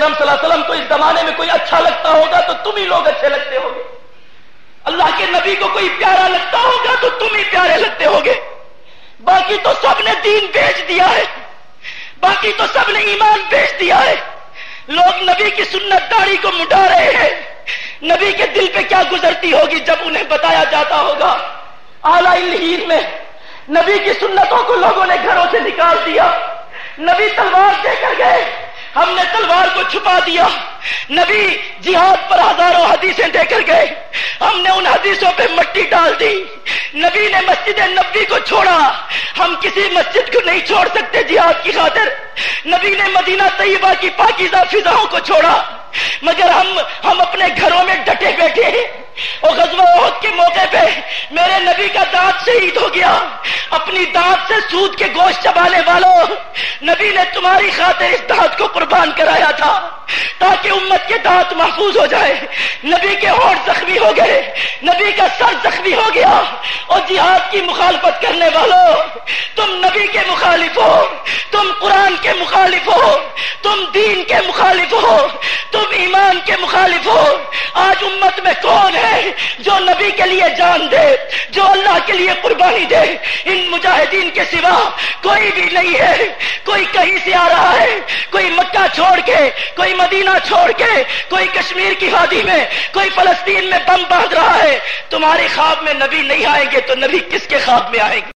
اکرم صلی اللہ علیہ وسلم کو اس زمانے میں کوئی اچھا لگتا ہوگا تو تم ہی لوگ اچھے لگتے ہوگے اللہ کے نبی کو کوئی پیارا لگتا ہوگا تو تم ہی پیارے لگتے ہوگے باقی تو سب نے دین بیچ دیا ہے۔ باقی تو سب نے ایمان بیچ دیا ہے۔ لوگ نبی کی سنت داڑھی کو مٹا رہے ہیں۔ نبی کے دل پہ کیا گزرتی ہوگی جب انہیں بتایا جاتا ہوگا۔ اعلی میں نبی کی سنتوں کو لوگوں نے گھروں سے نکال دیا۔ نبی تلوار دے کر گئے۔ ہم نے تلوار کو چھپا دیا۔ نبی جہاد پر ہزاروں حدیثیں دے کر گئے۔ ہم نے ان حدیثوں پہ مٹی ڈال دی۔ نبی نے مسجد نبی کو چھوڑا۔ ہم کسی مسجد کو نہیں چھوڑ سکتے جہاد کی خاطر۔ نبی نے مدینہ طیبہ کی پاکیزہ فضاؤں کو چھوڑا۔ مگر ہم ہم اپنے گھروں میں ڈٹے بیٹھے اور غزوہ عہد کے موقع پہ میرے نبی کا دانت شہید ہو گیا۔ اپنی دانت سے سود کے گوشت چبانے والوں، نبی نے تمہاری خاطر اس دانت کو قربان کرایا تھا تاکہ امت کے دانت محفوظ ہو جائے۔ نبی کے ہوٹ زخمی ہو گئے۔ نبی کا سر زخمی ہو گیا۔ اور جہاد کی مخالفت کرنے والوں، تم نبی کے مخالف ہو۔ تم قرآن کے مخالف ہو۔ تم دین کے مخالف ہو۔ تم ایمان کے مخالف ہو۔ آج امت میں کون ہے جو نبی کے لیے جان دے، جو اللہ کے لیے قربانی دے؟ ان مجاہدین کے سوا کوئی بھی نہیں ہے۔ کوئی کہیں سے آ رہا ہے، کوئی مکہ چھوڑ کے، کوئی مدینہ چھوڑ کے، کوئی کشمیر کی وادی میں، کوئی فلسطین میں بم باندھ رہا ہے۔ تمہارے خواب میں نبی نہیں آئیں گے تو نبی کس کے خواب میں آئیں گے؟